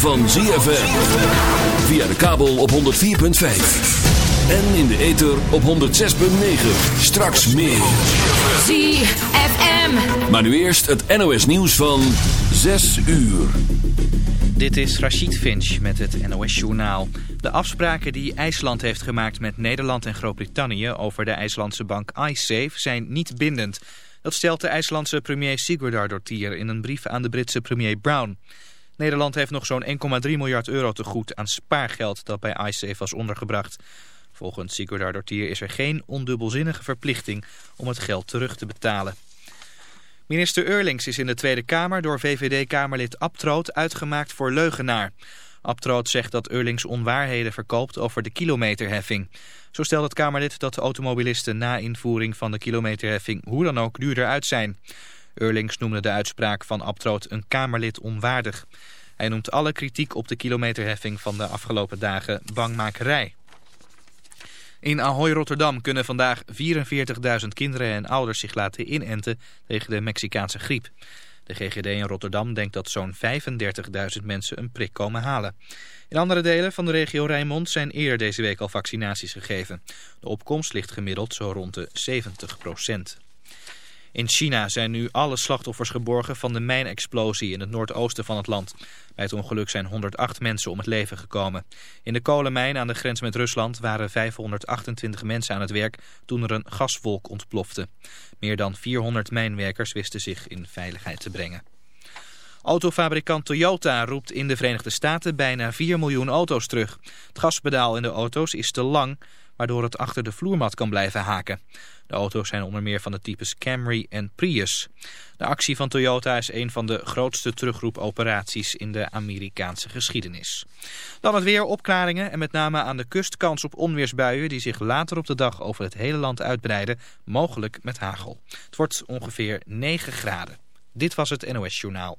van ZFM. Via de kabel op 104.5. En in de ether op 106.9. Straks meer. ZFM. Maar nu eerst het NOS nieuws van 6 uur. Dit is Rachid Finch met het NOS-journaal. De afspraken die IJsland heeft gemaakt met Nederland en Groot-Brittannië over de IJslandse bank iSafe zijn niet bindend. Dat stelt de IJslandse premier Sigurdardottir in een brief aan de Britse premier Brown. Nederland heeft nog zo'n 1,3 miljard euro te goed aan spaargeld dat bij iSafe was ondergebracht. Volgens Sigurdardottir is er geen ondubbelzinnige verplichting om het geld terug te betalen. Minister Eurlings is in de Tweede Kamer door VVD-Kamerlid Abtroot uitgemaakt voor leugenaar. Abtroot zegt dat Eurlings onwaarheden verkoopt over de kilometerheffing. Zo stelt het Kamerlid dat de automobilisten na invoering van de kilometerheffing hoe dan ook duurder uit zijn. Eurlings noemde de uitspraak van Abtroot een Kamerlid onwaardig. Hij noemt alle kritiek op de kilometerheffing van de afgelopen dagen bangmakerij. In Ahoy Rotterdam kunnen vandaag 44.000 kinderen en ouders zich laten inenten tegen de Mexicaanse griep. De GGD in Rotterdam denkt dat zo'n 35.000 mensen een prik komen halen. In andere delen van de regio Rijnmond zijn eerder deze week al vaccinaties gegeven. De opkomst ligt gemiddeld zo rond de 70 procent. In China zijn nu alle slachtoffers geborgen van de mijnexplosie in het noordoosten van het land. Bij het ongeluk zijn 108 mensen om het leven gekomen. In de kolenmijn aan de grens met Rusland waren 528 mensen aan het werk toen er een gaswolk ontplofte. Meer dan 400 mijnwerkers wisten zich in veiligheid te brengen. Autofabrikant Toyota roept in de Verenigde Staten bijna 4 miljoen auto's terug. Het gaspedaal in de auto's is te lang, waardoor het achter de vloermat kan blijven haken. De auto's zijn onder meer van de types Camry en Prius. De actie van Toyota is een van de grootste terugroepoperaties in de Amerikaanse geschiedenis. Dan het weer opklaringen en met name aan de kust kans op onweersbuien die zich later op de dag over het hele land uitbreiden, mogelijk met hagel. Het wordt ongeveer 9 graden. Dit was het NOS Journaal.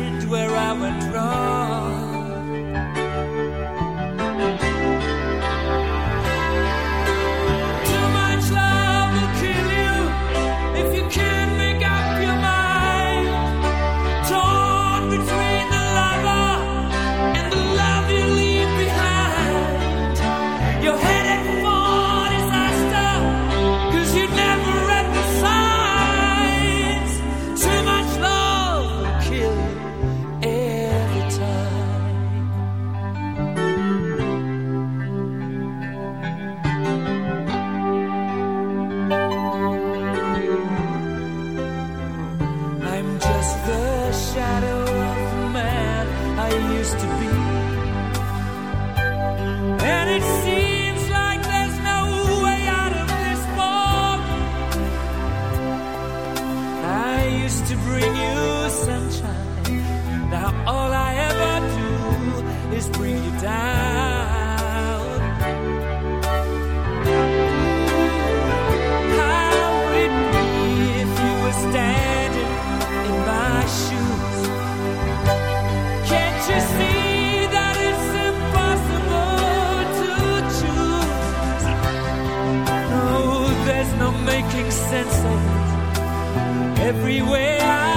where I went wrong. Everywhere I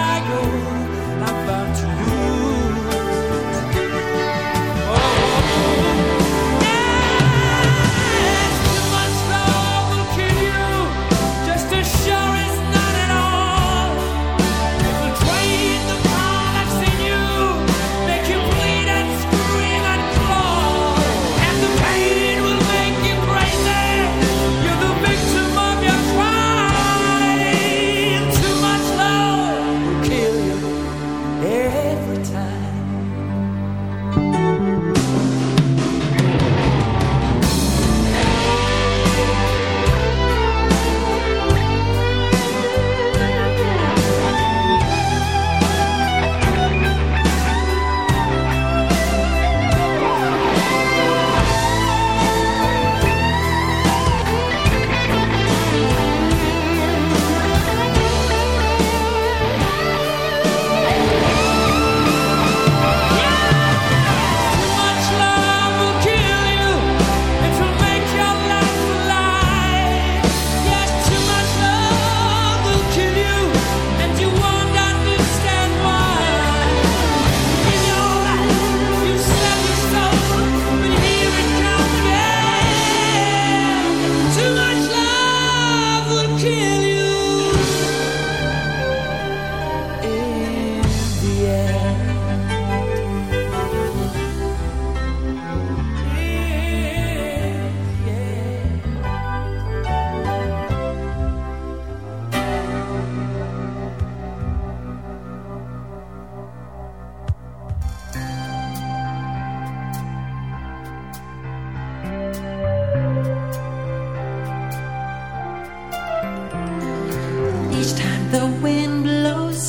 the wind blows,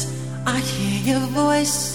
I hear your voice,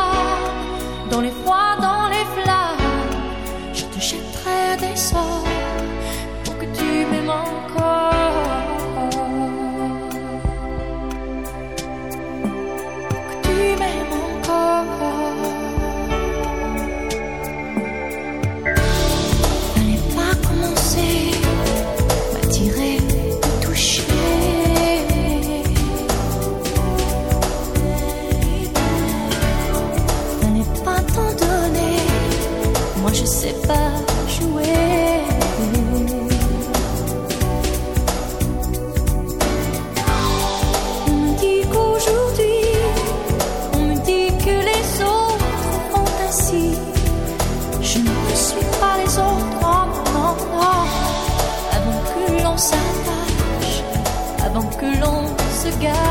jouer. On me dit qu'aujourd'hui, on me dit que les autres font ainsi. Je ne suis pas les autres, non. Avant que l'on s'attache, avant que l'on se gâte.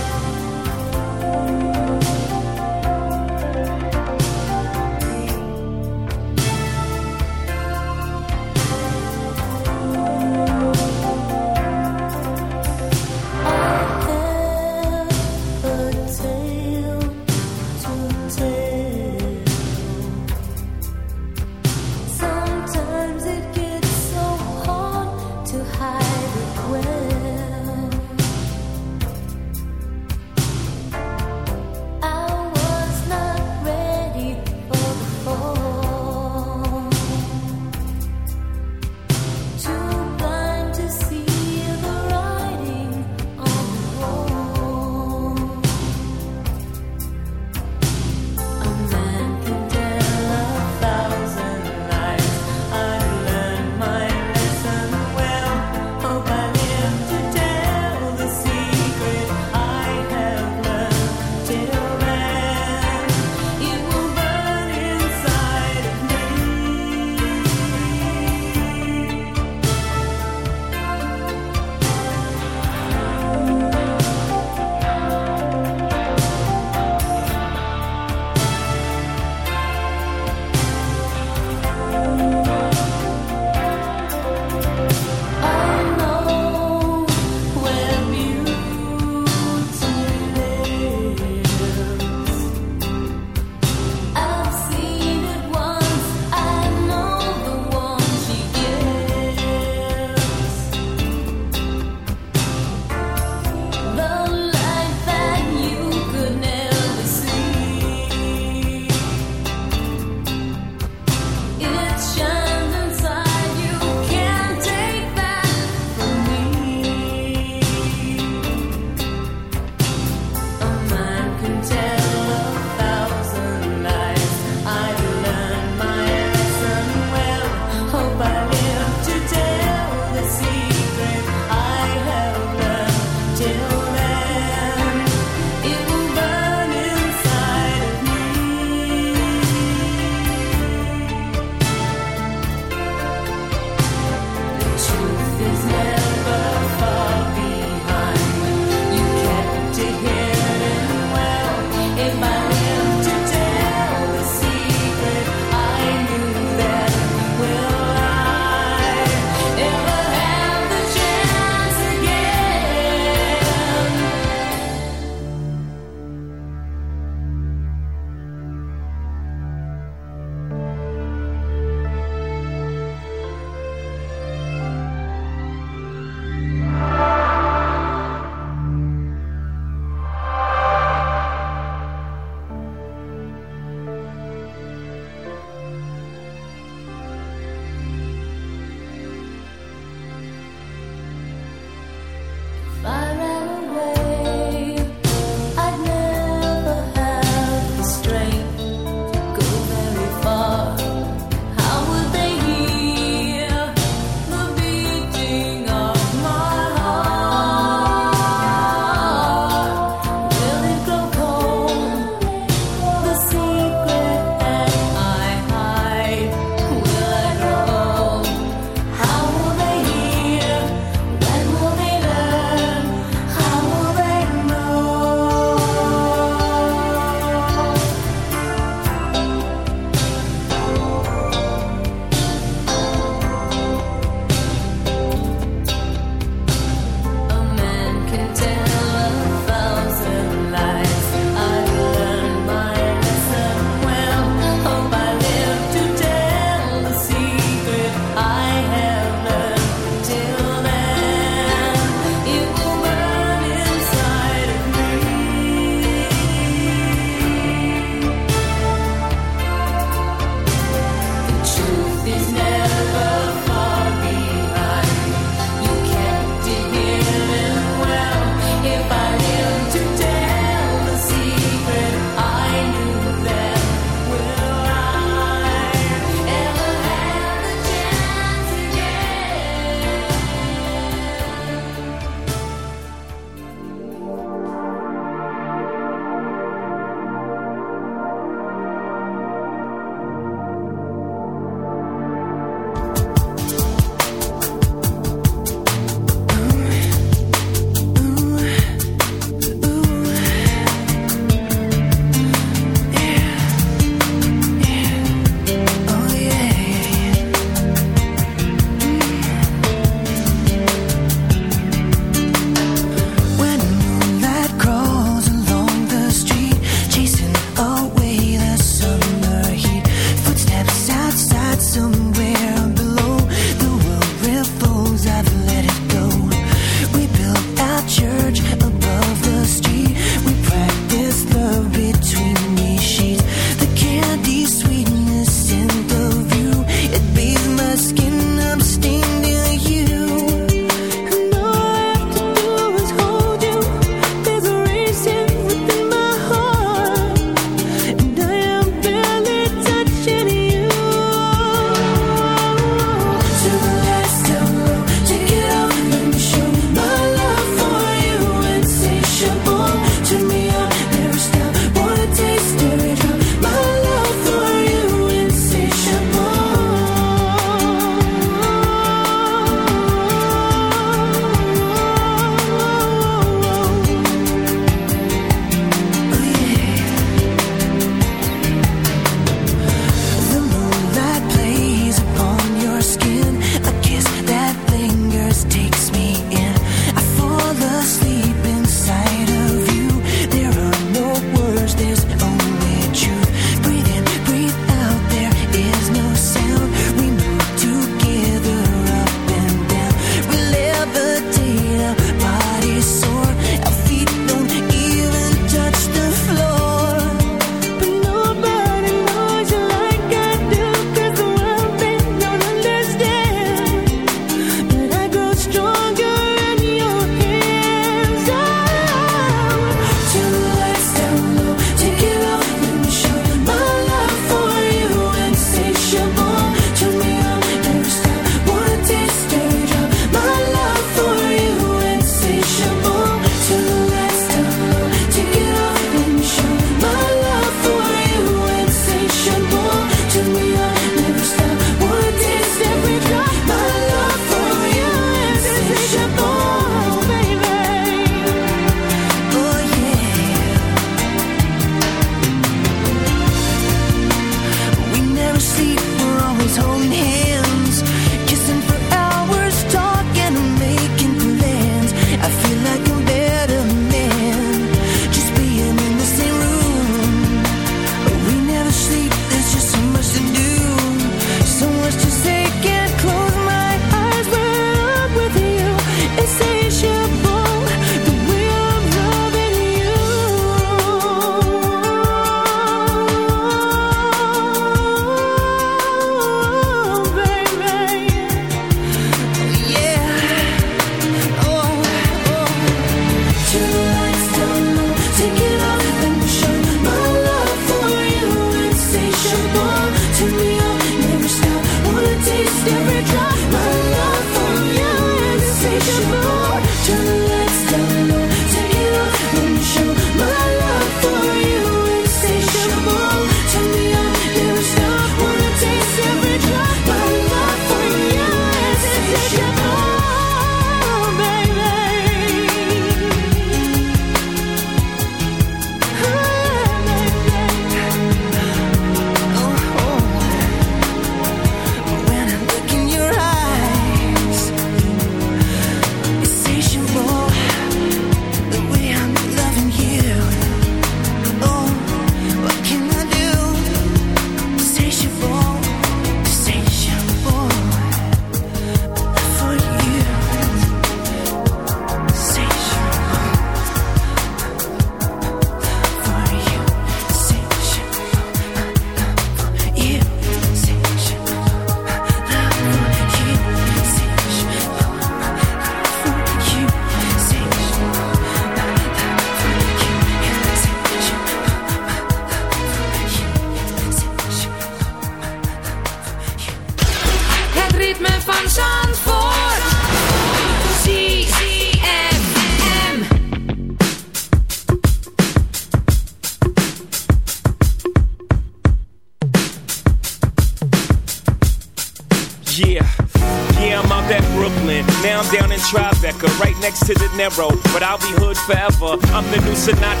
forever. I'm the new Sinatra.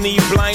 knee blind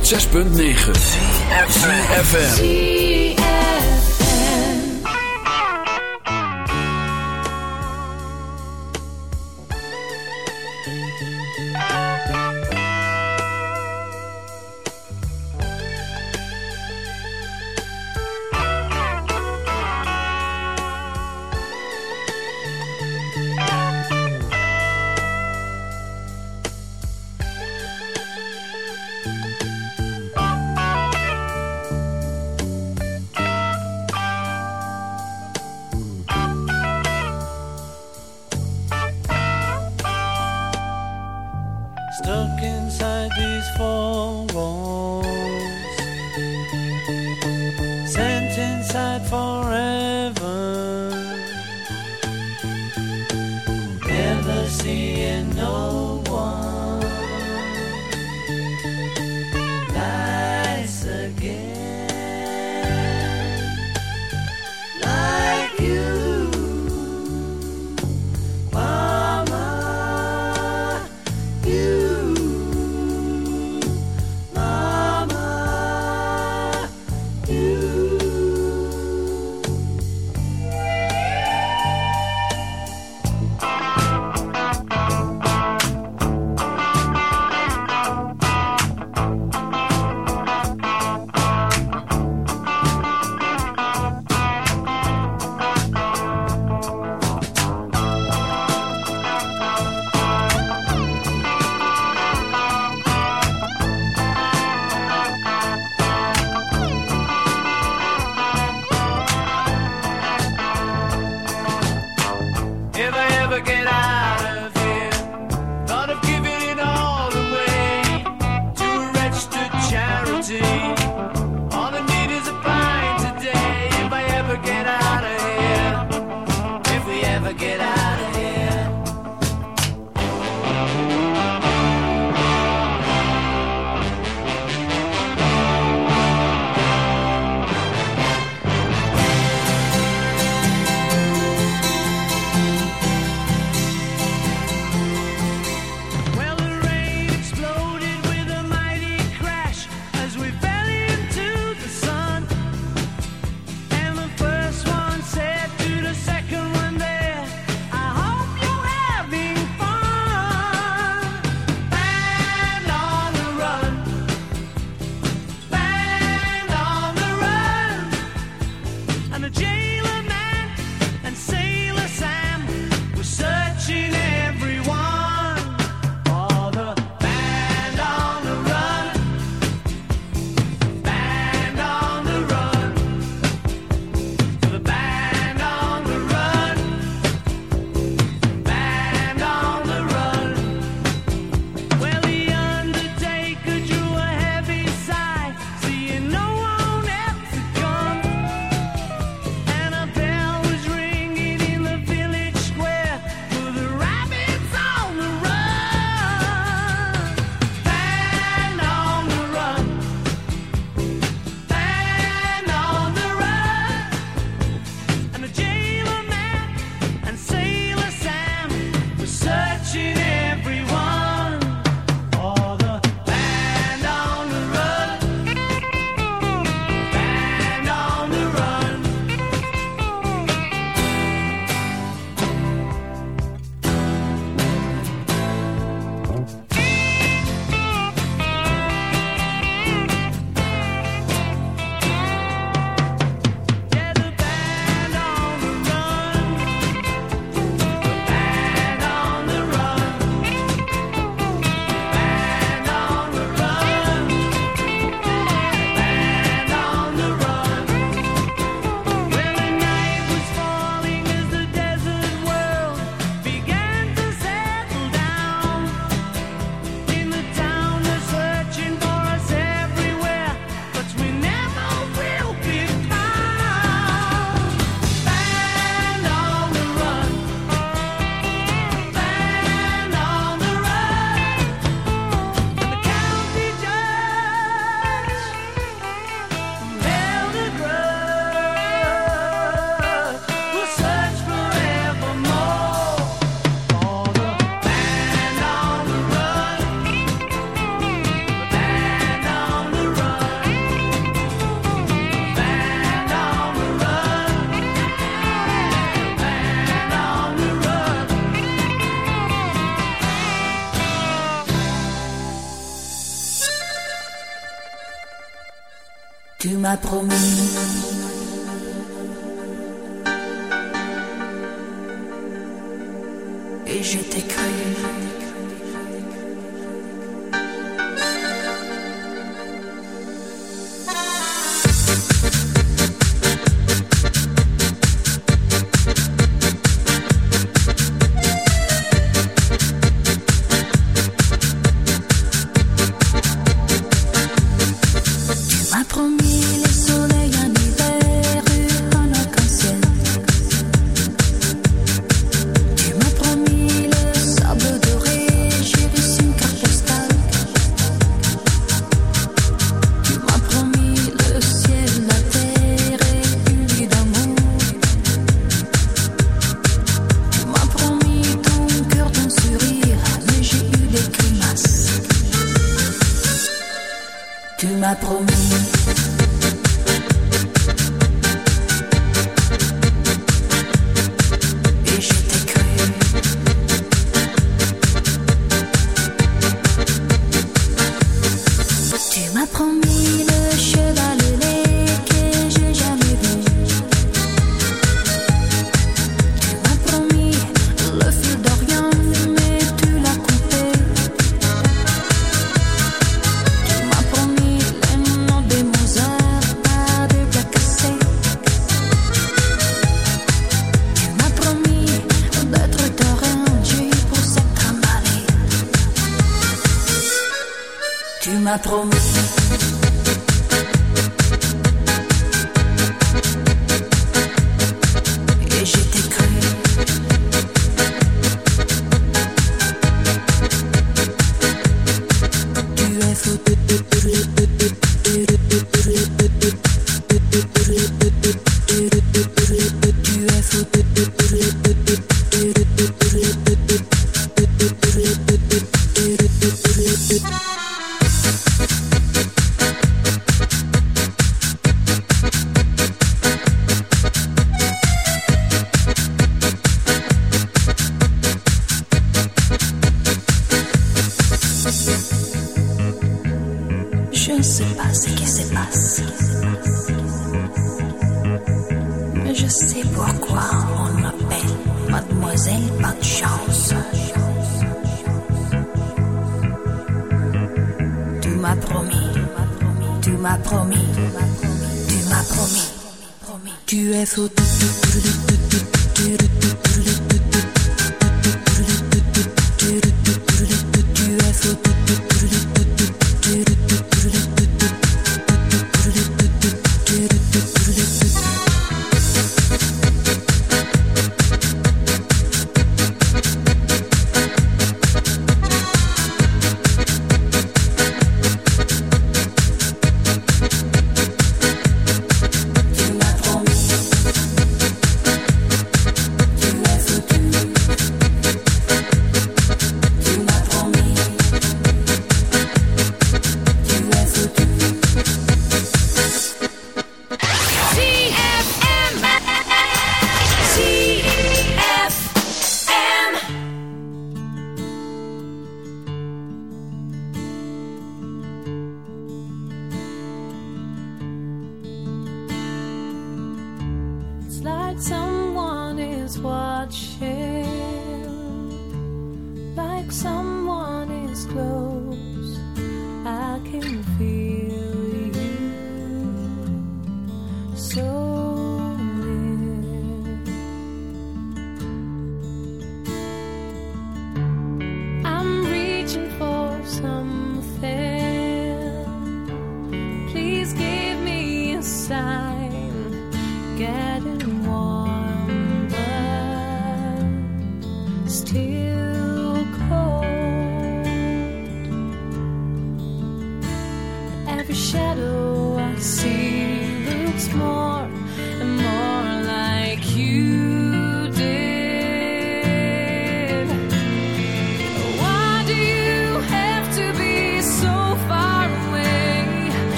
106.9 FM.